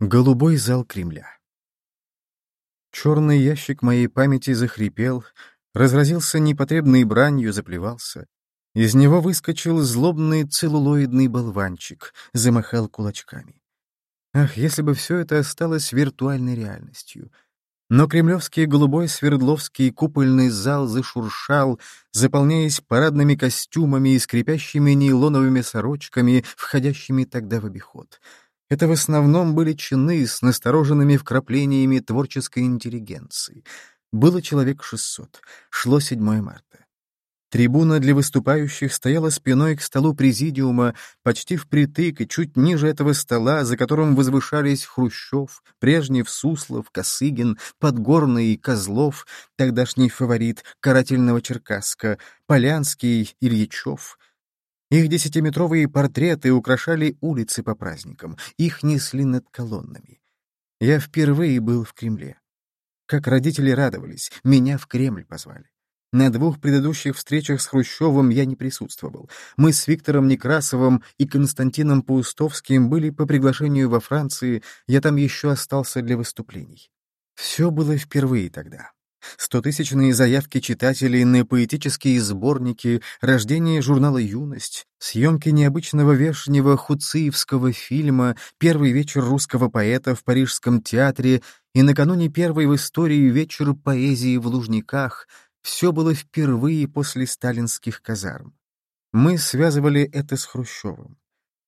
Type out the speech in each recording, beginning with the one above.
Голубой зал Кремля. Черный ящик моей памяти захрипел, разразился непотребной бранью, заплевался. Из него выскочил злобный целлулоидный болванчик, замахал кулачками. Ах, если бы все это осталось виртуальной реальностью. Но кремлевский голубой Свердловский купольный зал зашуршал, заполняясь парадными костюмами и скрипящими нейлоновыми сорочками, входящими тогда в обиход — это в основном были чины с настороженными вкраплениями творческой интеллигенции. Было человек 600. Шло 7 марта. Трибуна для выступающих стояла спиной к столу президиума, почти впритык и чуть ниже этого стола, за которым возвышались Хрущев, Прежнев, Суслов, Косыгин, Подгорный, Козлов, тогдашний фаворит карательного Черкасска, Полянский, Ильичев — их десятиметровые портреты украшали улицы по праздникам, их несли над колоннами. Я впервые был в Кремле. Как родители радовались, меня в Кремль позвали. На двух предыдущих встречах с Хрущевым я не присутствовал. Мы с Виктором Некрасовым и Константином Паустовским были по приглашению во Франции, я там еще остался для выступлений. Все было впервые тогда. Стотысячные заявки читателей на поэтические сборники, рождение журнала «Юность», съемки необычного вешнего хуциевского фильма, первый вечер русского поэта в Парижском театре и накануне первый в истории вечер поэзии в Лужниках — все было впервые после сталинских казарм. Мы связывали это с Хрущевым.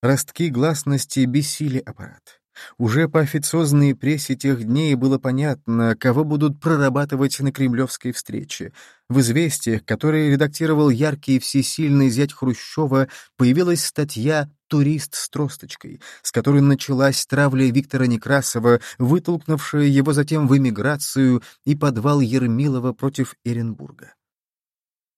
Ростки гласности бесили аппарат. Уже по официозной прессе тех дней было понятно, кого будут прорабатывать на кремлевской встрече. В «Известиях», которые редактировал яркий и всесильный зять Хрущева, появилась статья «Турист с тросточкой», с которой началась травля Виктора Некрасова, вытолкнувшая его затем в эмиграцию и подвал Ермилова против Эренбурга.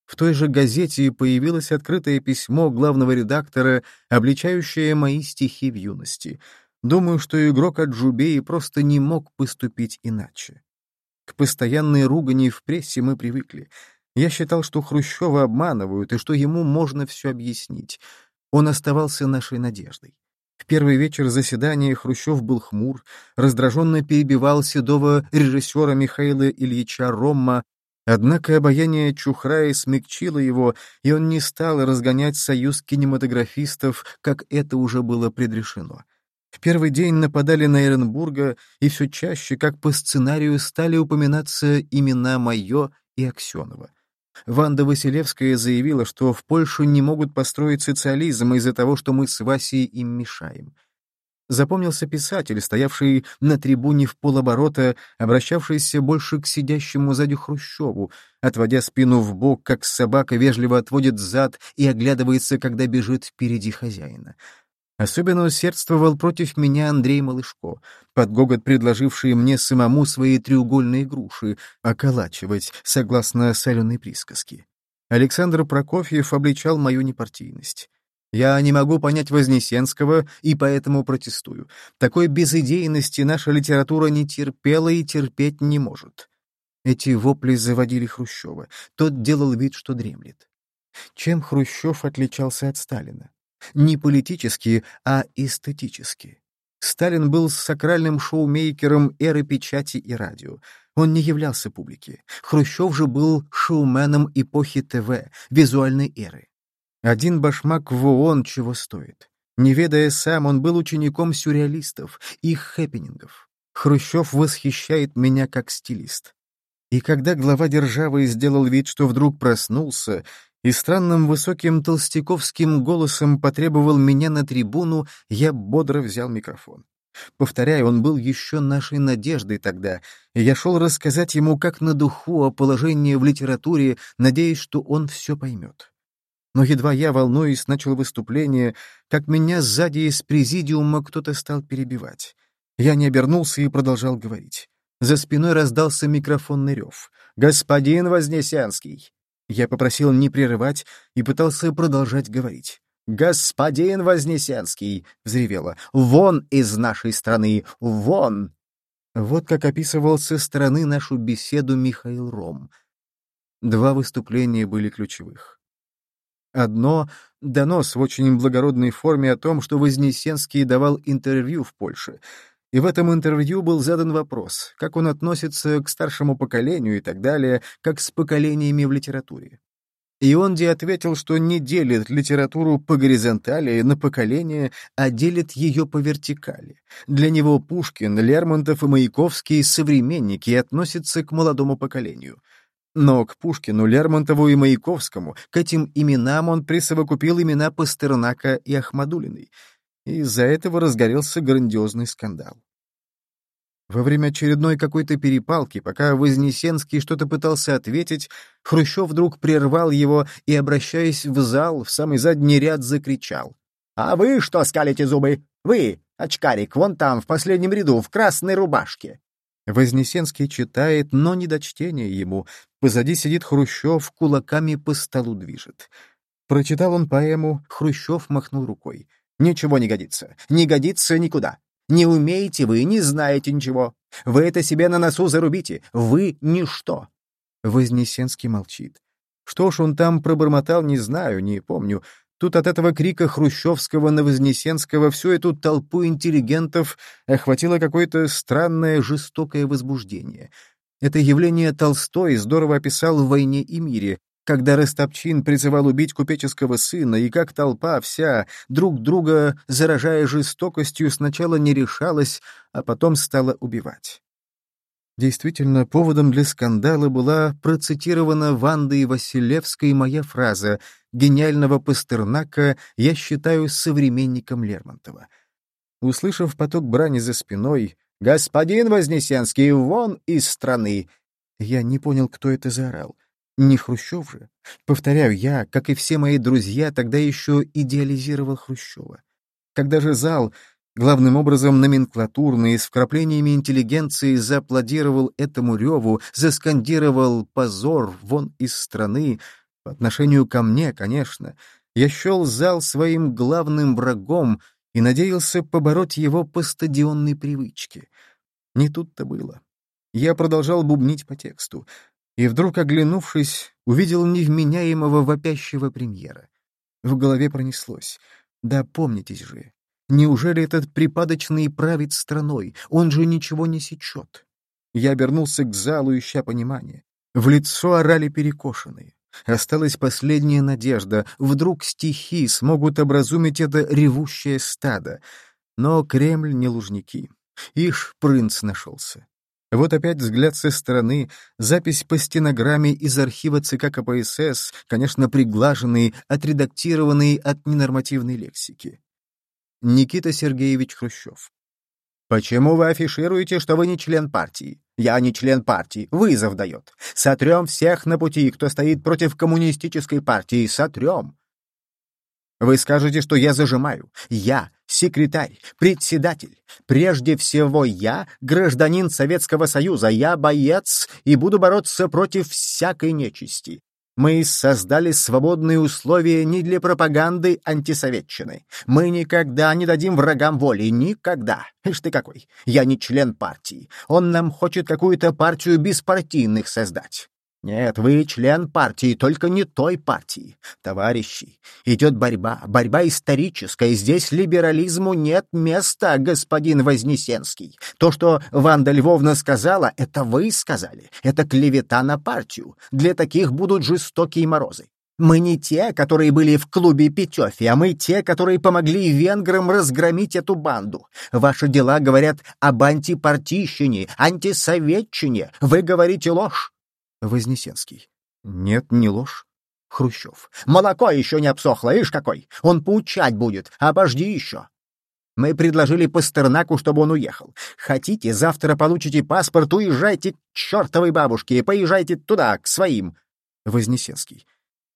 В той же газете появилось открытое письмо главного редактора, обличающее мои стихи в юности — Думаю, что игрок от Джубеи просто не мог поступить иначе. К постоянной ругани в прессе мы привыкли. Я считал, что Хрущева обманывают и что ему можно все объяснить. Он оставался нашей надеждой. В первый вечер заседания Хрущев был хмур, раздраженно перебивал седого режиссера Михаила Ильича Ромма, однако обаяние Чухрая смягчило его, и он не стал разгонять союз кинематографистов, как это уже было предрешено. В первый день нападали на Эренбурга, и все чаще, как по сценарию, стали упоминаться имена Майо и Аксенова. Ванда Василевская заявила, что в Польшу не могут построить социализм из-за того, что мы с Васей им мешаем. Запомнился писатель, стоявший на трибуне в полоборота, обращавшийся больше к сидящему сзади Хрущеву, отводя спину в бок, как собака вежливо отводит зад и оглядывается, когда бежит впереди хозяина. Особенно усердствовал против меня Андрей Малышко, под гогот предложивший мне самому свои треугольные груши околачивать, согласно соленой присказке. Александр Прокофьев обличал мою непартийность. Я не могу понять Вознесенского и поэтому протестую. Такой безыдейности наша литература не терпела и терпеть не может. Эти вопли заводили Хрущева. Тот делал вид, что дремлет. Чем Хрущев отличался от Сталина? Не политически, а эстетически. Сталин был сакральным шоумейкером эры печати и радио. Он не являлся публике. Хрущев же был шоуменом эпохи ТВ, визуальной эры. Один башмак в ООН чего стоит. Не ведая сам, он был учеником сюрреалистов, их хэппинингов. Хрущев восхищает меня как стилист. И когда глава державы сделал вид, что вдруг проснулся, и странным высоким толстяковским голосом потребовал меня на трибуну, я бодро взял микрофон. Повторяю, он был еще нашей надеждой тогда, и я шел рассказать ему как на духу о положении в литературе, надеясь, что он все поймет. Но едва я, волнуясь, начал выступление, как меня сзади из президиума кто-то стал перебивать. Я не обернулся и продолжал говорить. За спиной раздался микрофонный рев. «Господин Вознесенский!» Я попросил не прерывать и пытался продолжать говорить. «Господин Вознесенский!» — взревела. «Вон из нашей страны! Вон!» Вот как описывал со стороны нашу беседу Михаил Ром. Два выступления были ключевых. Одно — донос в очень благородной форме о том, что Вознесенский давал интервью в Польше. И в этом интервью был задан вопрос, как он относится к старшему поколению и так далее, как с поколениями в литературе. И Ионди ответил, что не делит литературу по горизонтали на поколения, а делит ее по вертикали. Для него Пушкин, Лермонтов и Маяковский — современники и относятся к молодому поколению. Но к Пушкину, Лермонтову и Маяковскому, к этим именам он присовокупил имена Пастернака и Ахмадулиной. Из-за этого разгорелся грандиозный скандал. Во время очередной какой-то перепалки, пока Вознесенский что-то пытался ответить, Хрущев вдруг прервал его и, обращаясь в зал, в самый задний ряд закричал. «А вы что скалите зубы? Вы, очкарик, вон там, в последнем ряду, в красной рубашке!» Вознесенский читает, но не до чтения ему. Позади сидит Хрущев, кулаками по столу движет. Прочитал он поэму, Хрущев махнул рукой. «Ничего не годится. Не годится никуда. Не умеете вы, не знаете ничего. Вы это себе на носу зарубите. Вы — ничто. Вознесенский молчит. Что ж он там пробормотал, не знаю, не помню. Тут от этого крика Хрущевского на Вознесенского всю эту толпу интеллигентов охватило какое-то странное жестокое возбуждение. Это явление Толстой здорово описал в «Войне и мире», когда Растопчин призывал убить купеческого сына, и как толпа вся, друг друга заражая жестокостью, сначала не решалась, а потом стала убивать. Действительно, поводом для скандала была процитирована Вандой Василевской моя фраза «Гениального Пастернака я считаю современником Лермонтова». Услышав поток брани за спиной «Господин Вознесенский, вон из страны!» Я не понял, кто это заорал. Не Хрущев же. Повторяю, я, как и все мои друзья, тогда еще идеализировал Хрущева. Когда же зал, главным образом номенклатурный, с вкраплениями интеллигенции, зааплодировал этому реву, заскандировал «позор вон из страны», по отношению ко мне, конечно, я счел зал своим главным врагом и надеялся побороть его по стадионной привычке. Не тут-то было. Я продолжал бубнить по тексту и вдруг, оглянувшись, увидел невменяемого вопящего премьера. В голове пронеслось. Да помнитесь же, неужели этот припадочный правит страной? Он же ничего не сечет. Я обернулся к залу, ища понимания. В лицо орали перекошенные. Осталась последняя надежда. Вдруг стихи смогут образумить это ревущее стадо. Но Кремль не лужники. Ишь, принц нашелся. Вот опять взгляд со стороны, запись по стенограмме из архива ЦК КПСС, конечно, приглаженный, отредактированный от ненормативной лексики. Никита Сергеевич Хрущев. «Почему вы афишируете, что вы не член партии? Я не член партии. Вызов дает. Сотрем всех на пути, кто стоит против коммунистической партии. Сотрем. Вы скажете, что я зажимаю. Я секретарь, председатель. Прежде всего я гражданин Советского Союза, я боец и буду бороться против всякой нечисти. Мы создали свободные условия не для пропаганды антисоветчины. Мы никогда не дадим врагам воли, никогда. Ишь ты какой, я не член партии. Он нам хочет какую-то партию беспартийных создать. Нет, вы член партии, только не той партии. Товарищи, идет борьба, борьба историческая. Здесь либерализму нет места, господин Вознесенский. То, что Ванда Львовна сказала, это вы сказали. Это клевета на партию. Для таких будут жестокие морозы. Мы не те, которые были в клубе Петёфи, а мы те, которые помогли венграм разгромить эту банду. Ваши дела говорят об антипартийщине, антисоветчине. Вы говорите ложь. Вознесенский. Нет, не ложь. Хрущев. Молоко еще не обсохло, ишь какой! Он поучать будет, обожди еще. Мы предложили Пастернаку, чтобы он уехал. Хотите, завтра получите паспорт, уезжайте к чертовой бабушке, поезжайте туда, к своим. Вознесенский.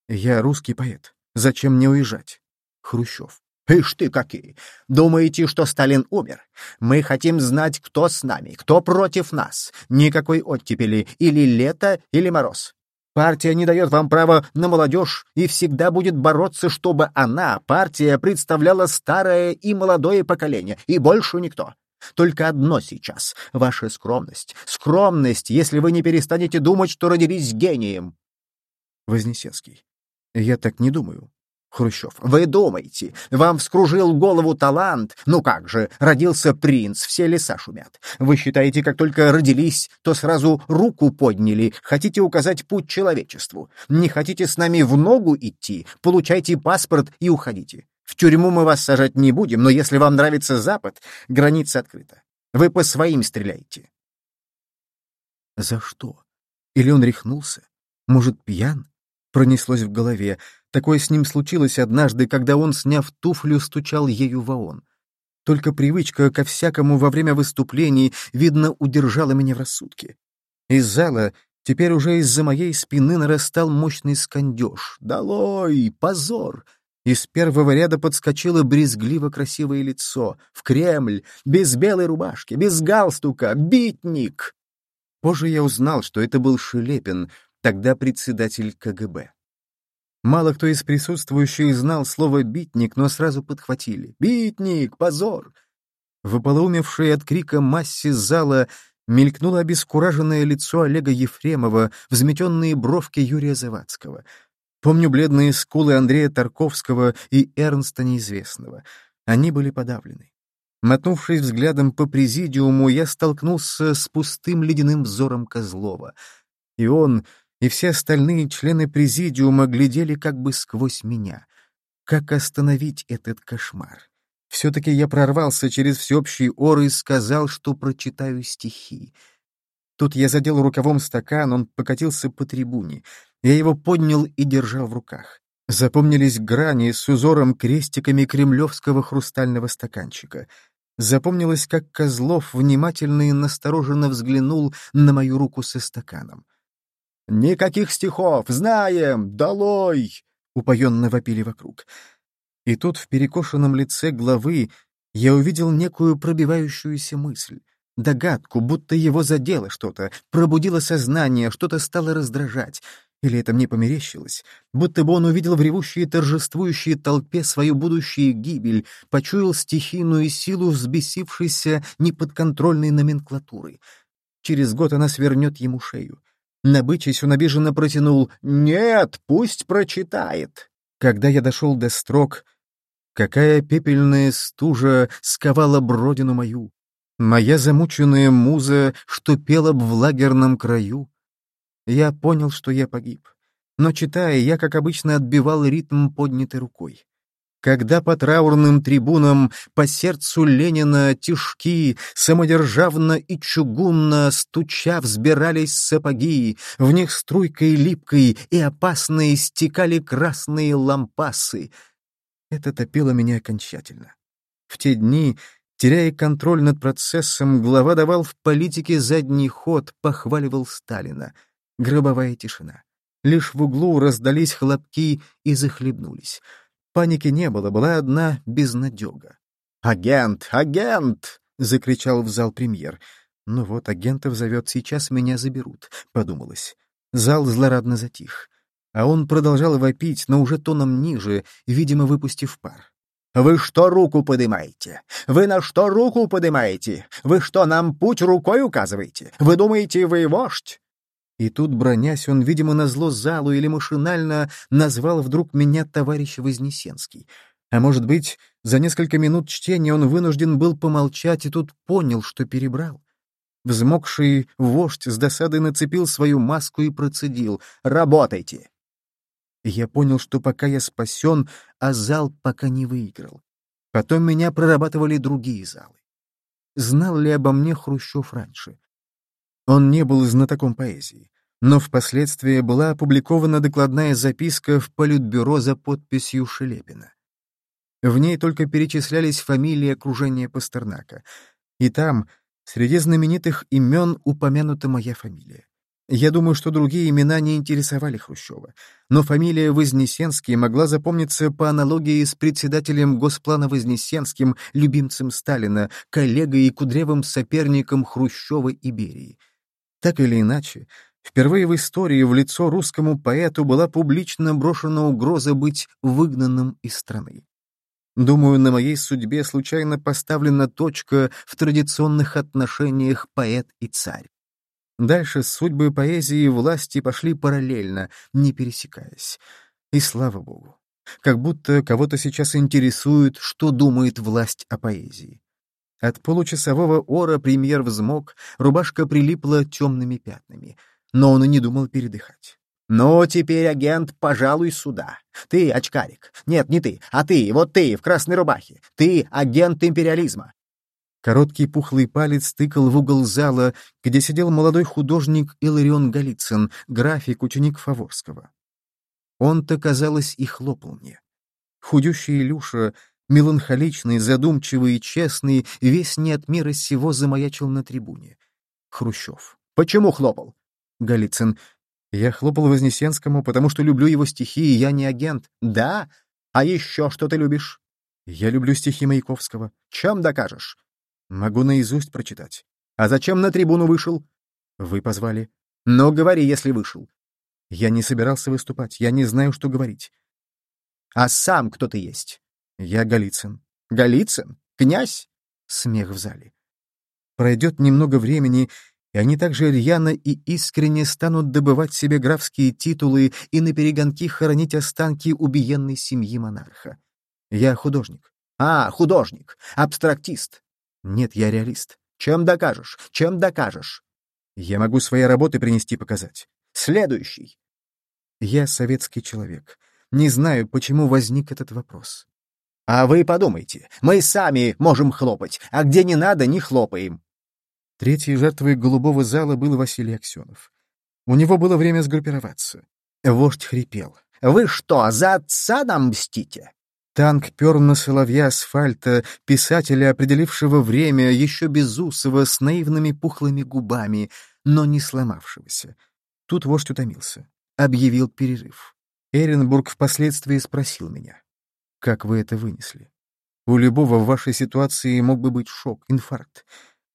Я русский поэт. Зачем мне уезжать? Хрущев. Ишь ты какие! Думаете, что Сталин умер? Мы хотим знать, кто с нами, кто против нас. Никакой оттепели, или лето, или мороз. Партия не дает вам права на молодежь и всегда будет бороться, чтобы она, партия, представляла старое и молодое поколение, и больше никто. Только одно сейчас — ваша скромность. Скромность, если вы не перестанете думать, что родились гением. Вознесенский. Я так не думаю. Хрущев. «Вы думаете, вам вскружил голову талант? Ну как же, родился принц, все леса шумят. Вы считаете, как только родились, то сразу руку подняли, хотите указать путь человечеству. Не хотите с нами в ногу идти, получайте паспорт и уходите. В тюрьму мы вас сажать не будем, но если вам нравится Запад, граница открыта. Вы по своим стреляете». «За что? Или он рехнулся? Может, пьян?» Пронеслось в голове. Такое с ним случилось однажды, когда он, сняв туфлю, стучал ею в ООН. Только привычка ко всякому во время выступлений, видно, удержала меня в рассудке. Из зала теперь уже из-за моей спины нарастал мощный скандеж. «Долой! Позор!» Из первого ряда подскочило брезгливо красивое лицо. В Кремль, без белой рубашки, без галстука, битник! Позже я узнал, что это был Шелепин, тогда председатель КГБ. Мало кто из присутствующих знал слово «битник», но сразу подхватили. «Битник! Позор!» В ополоумевшей от крика массе зала мелькнуло обескураженное лицо Олега Ефремова, взметенные бровки Юрия Завадского. Помню бледные скулы Андрея Тарковского и Эрнста Неизвестного. Они были подавлены. Мотнувшись взглядом по президиуму, я столкнулся с пустым ледяным взором Козлова. И он, и все остальные члены президиума глядели как бы сквозь меня. Как остановить этот кошмар? Все-таки я прорвался через всеобщий ор и сказал, что прочитаю стихи. Тут я задел рукавом стакан, он покатился по трибуне. Я его поднял и держал в руках. Запомнились грани с узором крестиками кремлевского хрустального стаканчика. Запомнилось, как Козлов внимательно и настороженно взглянул на мою руку со стаканом. «Никаких стихов! Знаем! Долой!» — упоенно вопили вокруг. И тут в перекошенном лице главы я увидел некую пробивающуюся мысль. Догадку, будто его задело что-то, пробудило сознание, что-то стало раздражать. Или это мне померещилось? Будто бы он увидел в ревущей торжествующей толпе свою будущую гибель, почуял стихийную силу взбесившейся неподконтрольной номенклатуры. Через год она свернет ему шею. Набычись, он обиженно протянул «Нет, пусть прочитает». Когда я дошел до строк «Какая пепельная стужа сковала бродину мою, моя замученная муза, что пела б в лагерном краю», я понял, что я погиб. Но, читая, я, как обычно, отбивал ритм поднятой рукой. Когда по траурным трибунам по сердцу Ленина тишки, самодержавно и чугунно стуча взбирались сапоги, в них струйкой липкой и опасной стекали красные лампасы. Это топило меня окончательно. В те дни, теряя контроль над процессом, глава давал в политике задний ход, похваливал Сталина. Гробовая тишина. Лишь в углу раздались хлопки и захлебнулись. Паники не было, была одна безнадега. «Агент! Агент!» — закричал в зал премьер. «Ну вот, агентов зовет, сейчас меня заберут», — подумалось. Зал злорадно затих. А он продолжал вопить, но уже тоном ниже, видимо, выпустив пар. «Вы что руку поднимаете? Вы на что руку поднимаете? Вы что, нам путь рукой указываете? Вы думаете, вы вождь? И тут, бронясь, он, видимо, назло залу или машинально назвал вдруг меня товарищ Вознесенский. А может быть, за несколько минут чтения он вынужден был помолчать и тут понял, что перебрал. Взмокший вождь с досадой нацепил свою маску и процедил «Работайте!». Я понял, что пока я спасен, а зал пока не выиграл. Потом меня прорабатывали другие залы. Знал ли обо мне Хрущев раньше? Он не был знатоком поэзии, но впоследствии была опубликована докладная записка в Политбюро за подписью Шелепина. В ней только перечислялись фамилии окружения Пастернака, и там, среди знаменитых имен, упомянута моя фамилия. Я думаю, что другие имена не интересовали Хрущева, но фамилия Вознесенский могла запомниться по аналогии с председателем Госплана Вознесенским, любимцем Сталина, коллегой и кудрявым соперником Хрущева и Берии. Так или иначе, впервые в истории в лицо русскому поэту была публично брошена угроза быть выгнанным из страны. Думаю, на моей судьбе случайно поставлена точка в традиционных отношениях поэт и царь. Дальше судьбы поэзии и власти пошли параллельно, не пересекаясь. И слава богу. как будто кого-то сейчас интересует, что думает власть о поэзии. От получасового ора премьер взмок, рубашка прилипла темными пятнами, но он и не думал передыхать. «Ну, теперь, агент, пожалуй, сюда. Ты, очкарик. Нет, не ты, а ты, вот ты, в красной рубахе. Ты агент империализма. Короткий пухлый палец тыкал в угол зала, где сидел молодой художник Иларион Голицын, график, ученик Фаворского. Он-то, казалось, и хлопал мне. Худющий Илюша, меланхоличный, задумчивый и честный, весь не от мира сего замаячил на трибуне. Хрущев. «Почему хлопал?» Голицын. «Я хлопал Вознесенскому, потому что люблю его стихи, и я не агент». «Да? А еще что ты любишь?» «Я люблю стихи Маяковского». «Чем докажешь?» Могу наизусть прочитать. А зачем на трибуну вышел? Вы позвали. Но говори, если вышел. Я не собирался выступать, я не знаю, что говорить. А сам кто ты есть? Я Голицын. Голицын? Князь? Смех в зале. Пройдет немного времени, и они также рьяно и искренне станут добывать себе графские титулы и на перегонки хоронить останки убиенной семьи монарха. Я художник. А, художник, абстрактист. Нет, я реалист. Чем докажешь? Чем докажешь? Я могу свои работы принести показать. Следующий. Я советский человек. Не знаю, почему возник этот вопрос. А вы подумайте, мы сами можем хлопать, а где не надо, не хлопаем. Третьей жертвой голубого зала был Василий Аксенов. У него было время сгруппироваться. Вождь хрипел. «Вы что, за отца нам мстите?» Танк пер на соловья асфальта, писателя, определившего время, еще безусого, с наивными пухлыми губами, но не сломавшегося. Тут вождь утомился. Объявил перерыв. Эренбург впоследствии спросил меня. «Как вы это вынесли? У любого в вашей ситуации мог бы быть шок, инфаркт.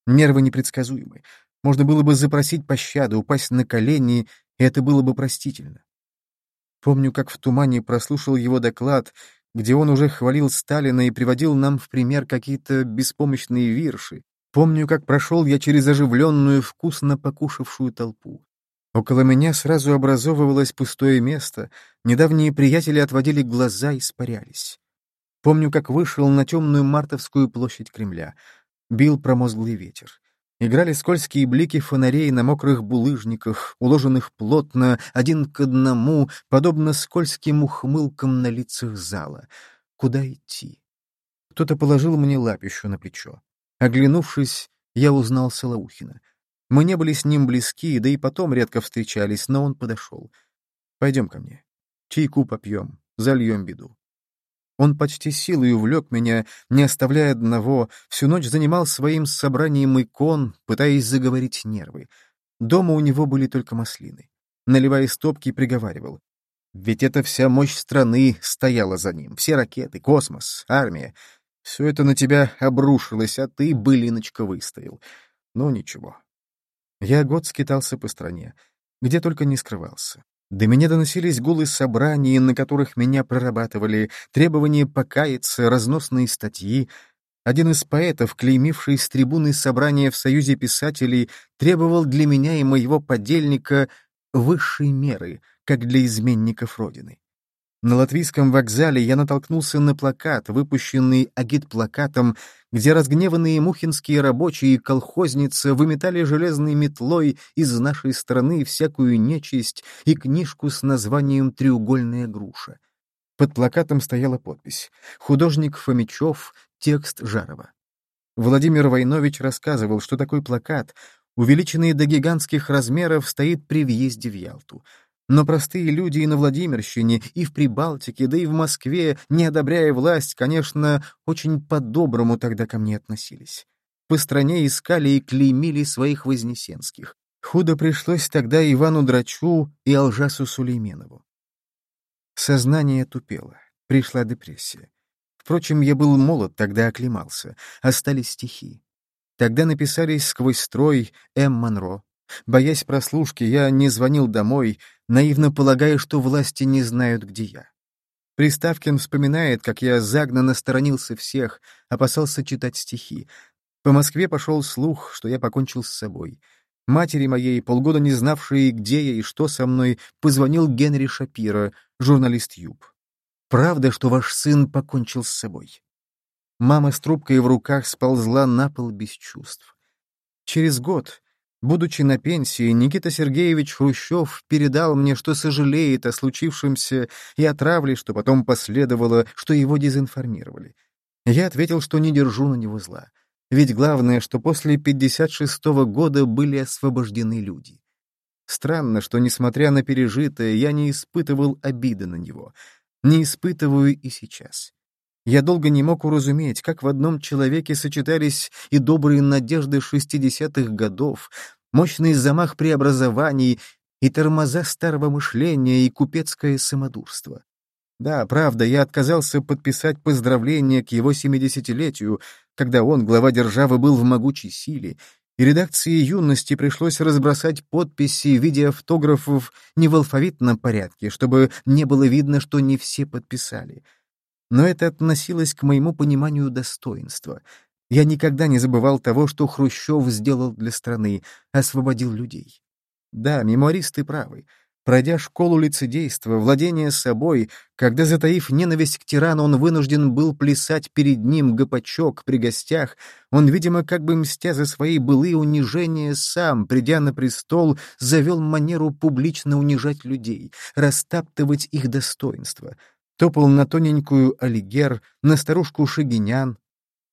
Нервы непредсказуемы. Можно было бы запросить пощады, упасть на колени, и это было бы простительно. Помню, как в тумане прослушал его доклад — где он уже хвалил Сталина и приводил нам в пример какие-то беспомощные вирши. Помню, как прошел я через оживленную, вкусно покушавшую толпу. Около меня сразу образовывалось пустое место, недавние приятели отводили глаза и испарялись. Помню, как вышел на темную мартовскую площадь Кремля. Бил промозглый ветер. Играли скользкие блики фонарей на мокрых булыжниках, уложенных плотно, один к одному, подобно скользким ухмылкам на лицах зала. Куда идти? Кто-то положил мне лапищу на плечо. Оглянувшись, я узнал Солоухина. Мы не были с ним близки, да и потом редко встречались, но он подошел. «Пойдем ко мне. Чайку попьем, зальем беду». Он почти силой увлек меня, не оставляя одного, всю ночь занимал своим собранием икон, пытаясь заговорить нервы. Дома у него были только маслины. Наливая стопки, приговаривал. Ведь это вся мощь страны стояла за ним. Все ракеты, космос, армия. Все это на тебя обрушилось, а ты, былиночка, выстоял. Ну, ничего. Я год скитался по стране, где только не скрывался. До меня доносились гулы собраний, на которых меня прорабатывали, требования покаяться, разносные статьи. Один из поэтов, клеймивший с трибуны собрания в Союзе писателей, требовал для меня и моего подельника высшей меры, как для изменников Родины. На латвийском вокзале я натолкнулся на плакат, выпущенный агитплакатом, где разгневанные мухинские рабочие и колхозницы выметали железной метлой из нашей страны всякую нечисть и книжку с названием «Треугольная груша». Под плакатом стояла подпись «Художник Фомичев, текст Жарова». Владимир Войнович рассказывал, что такой плакат, увеличенный до гигантских размеров, стоит при въезде в Ялту — но простые люди и на Владимирщине, и в Прибалтике, да и в Москве, не одобряя власть, конечно, очень по-доброму тогда ко мне относились. По стране искали и клеймили своих вознесенских. Худо пришлось тогда Ивану Драчу и Алжасу Сулейменову. Сознание тупело, пришла депрессия. Впрочем, я был молод, тогда оклемался, остались стихи. Тогда написались сквозь строй М. Монро, Боясь прослушки, я не звонил домой, наивно полагая, что власти не знают, где я. Приставкин вспоминает, как я загнанно сторонился всех, опасался читать стихи. По Москве пошел слух, что я покончил с собой. Матери моей, полгода не знавшей, где я и что со мной, позвонил Генри Шапира, журналист Юб. правда, что ваш сын покончил с собой?» Мама с трубкой в руках сползла на пол без чувств. Через год, будучи на пенсии, Никита Сергеевич Хрущев передал мне, что сожалеет о случившемся и о травле, что потом последовало, что его дезинформировали. Я ответил, что не держу на него зла. Ведь главное, что после 56-го года были освобождены люди. Странно, что, несмотря на пережитое, я не испытывал обиды на него. Не испытываю и сейчас. Я долго не мог уразуметь, как в одном человеке сочетались и добрые надежды шестидесятых годов, мощный замах преобразований и тормоза старого мышления и купецкое самодурство. Да, правда, я отказался подписать поздравление к его семидесятилетию, когда он, глава державы, был в могучей силе, и редакции юности пришлось разбросать подписи в виде автографов не в алфавитном порядке, чтобы не было видно, что не все подписали — но это относилось к моему пониманию достоинства. Я никогда не забывал того, что Хрущев сделал для страны, освободил людей. Да, мемуаристы правы. Пройдя школу лицедейства, владение собой, когда, затаив ненависть к тирану, он вынужден был плясать перед ним гопачок при гостях, он, видимо, как бы мстя за свои былые унижения, сам, придя на престол, завел манеру публично унижать людей, растаптывать их достоинство — топал на тоненькую Алигер, на старушку Шагинян,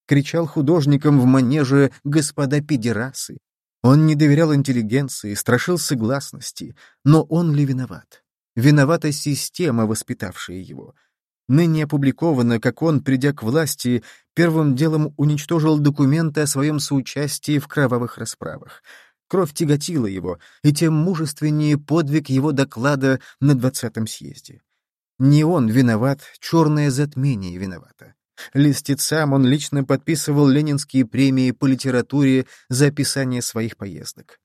кричал художникам в манеже «господа педерасы». Он не доверял интеллигенции, страшился гласности, но он ли виноват? Виновата система, воспитавшая его. Ныне опубликовано, как он, придя к власти, первым делом уничтожил документы о своем соучастии в кровавых расправах. Кровь тяготила его, и тем мужественнее подвиг его доклада на двадцатом съезде. Не он виноват, черное затмение виновато. Листецам он лично подписывал ленинские премии по литературе за описание своих поездок.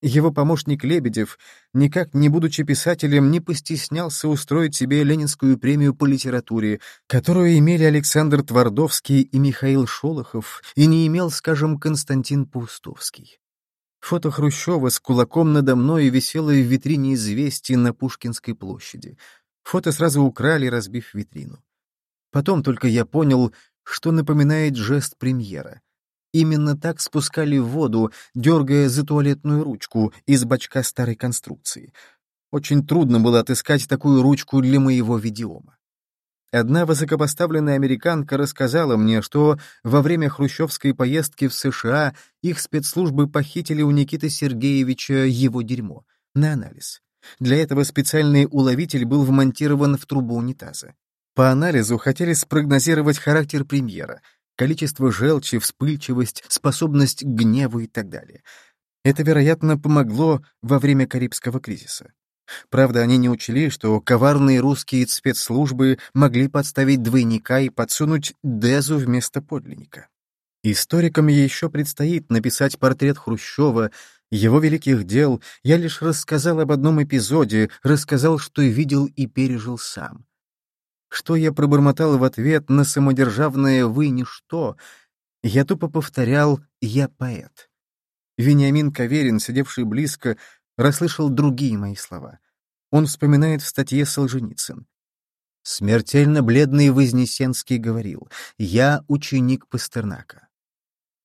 Его помощник Лебедев, никак не будучи писателем, не постеснялся устроить себе ленинскую премию по литературе, которую имели Александр Твардовский и Михаил Шолохов, и не имел, скажем, Константин Паустовский. Фото Хрущева с кулаком надо мной висело в витрине известий на Пушкинской площади — Фото сразу украли, разбив витрину. Потом только я понял, что напоминает жест премьера. Именно так спускали в воду, дергая за туалетную ручку из бачка старой конструкции. Очень трудно было отыскать такую ручку для моего видеома. Одна высокопоставленная американка рассказала мне, что во время хрущевской поездки в США их спецслужбы похитили у Никиты Сергеевича его дерьмо на анализ. Для этого специальный уловитель был вмонтирован в трубу унитаза. По анализу хотели спрогнозировать характер премьера, количество желчи, вспыльчивость, способность к гневу и так далее. Это, вероятно, помогло во время Карибского кризиса. Правда, они не учли, что коварные русские спецслужбы могли подставить двойника и подсунуть Дезу вместо подлинника. Историкам еще предстоит написать портрет Хрущева, его великих дел, я лишь рассказал об одном эпизоде, рассказал, что видел и пережил сам. Что я пробормотал в ответ на самодержавное «вы ничто», я тупо повторял «я поэт». Вениамин Каверин, сидевший близко, расслышал другие мои слова. Он вспоминает в статье Солженицын. Смертельно бледный Вознесенский говорил «Я ученик Пастернака».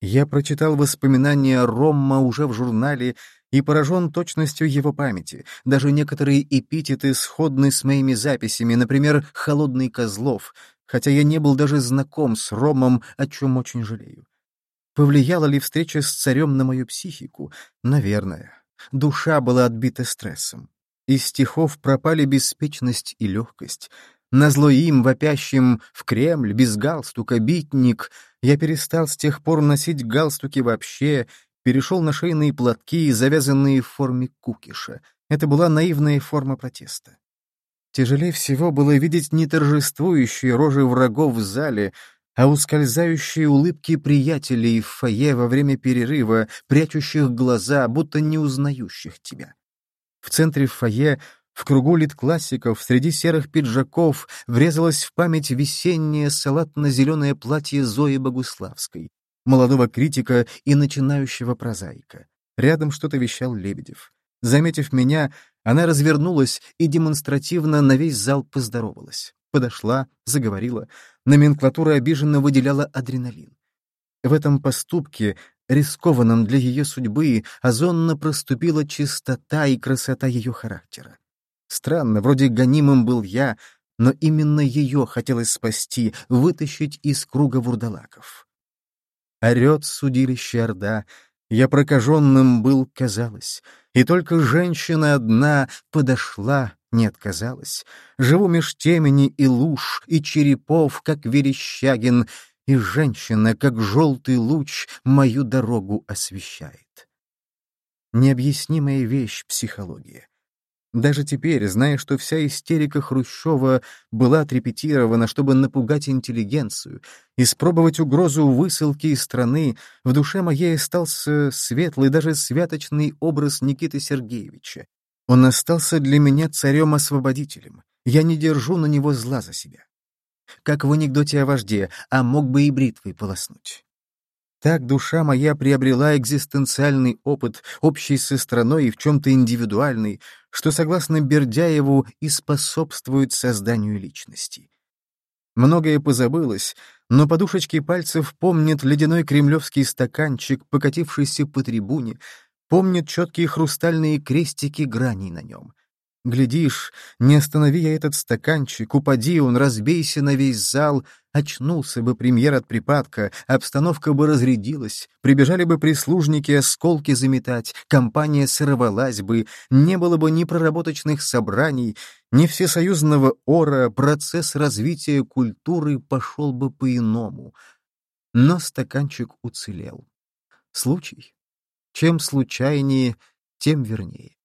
Я прочитал воспоминания Ромма уже в журнале и поражен точностью его памяти. Даже некоторые эпитеты сходны с моими записями, например, «холодный Козлов», хотя я не был даже знаком с Ромом, о чем очень жалею. Повлияла ли встреча с царем на мою психику? Наверное. Душа была отбита стрессом. Из стихов пропали беспечность и легкость — Назло им, вопящим в Кремль, без галстука, битник, я перестал с тех пор носить галстуки вообще, перешел на шейные платки, завязанные в форме кукиша. Это была наивная форма протеста. Тяжелее всего было видеть не торжествующие рожи врагов в зале, а ускользающие улыбки приятелей в фойе во время перерыва, прячущих глаза, будто не узнающих тебя. В центре фойе в кругу лит-классиков, среди серых пиджаков, врезалось в память весеннее салатно-зеленое платье Зои Богуславской, молодого критика и начинающего прозаика. Рядом что-то вещал Лебедев. Заметив меня, она развернулась и демонстративно на весь зал поздоровалась. подошла, заговорила. Номенклатура обиженно выделяла адреналин. В этом поступке, рискованном для ее судьбы, озонно проступила чистота и красота ее характера. Странно, вроде гонимым был я, но именно ее хотелось спасти, вытащить из круга вурдалаков. Орет судилище Орда, я прокаженным был, казалось, и только женщина одна подошла, не отказалась. Живу меж темени и луж, и черепов, как Верещагин, и женщина, как желтый луч, мою дорогу освещает. Необъяснимая вещь психология. Даже теперь, зная, что вся истерика Хрущева была отрепетирована, чтобы напугать интеллигенцию, испробовать угрозу высылки из страны, в душе моей остался светлый, даже святочный образ Никиты Сергеевича. Он остался для меня царем-освободителем. Я не держу на него зла за себя. Как в анекдоте о вожде, а мог бы и бритвой полоснуть. Так душа моя приобрела экзистенциальный опыт, общий со страной и в чем-то индивидуальный, что, согласно Бердяеву, и способствует созданию личности. Многое позабылось, но подушечки пальцев помнят ледяной кремлевский стаканчик, покатившийся по трибуне, помнят четкие хрустальные крестики граней на нем. Глядишь, не останови я этот стаканчик, упади он, разбейся на весь зал, очнулся бы премьер от припадка, обстановка бы разрядилась, прибежали бы прислужники осколки заметать, компания сорвалась бы, не было бы ни проработочных собраний, ни всесоюзного ора, процесс развития культуры пошел бы по-иному. Но стаканчик уцелел. Случай. Чем случайнее, тем вернее.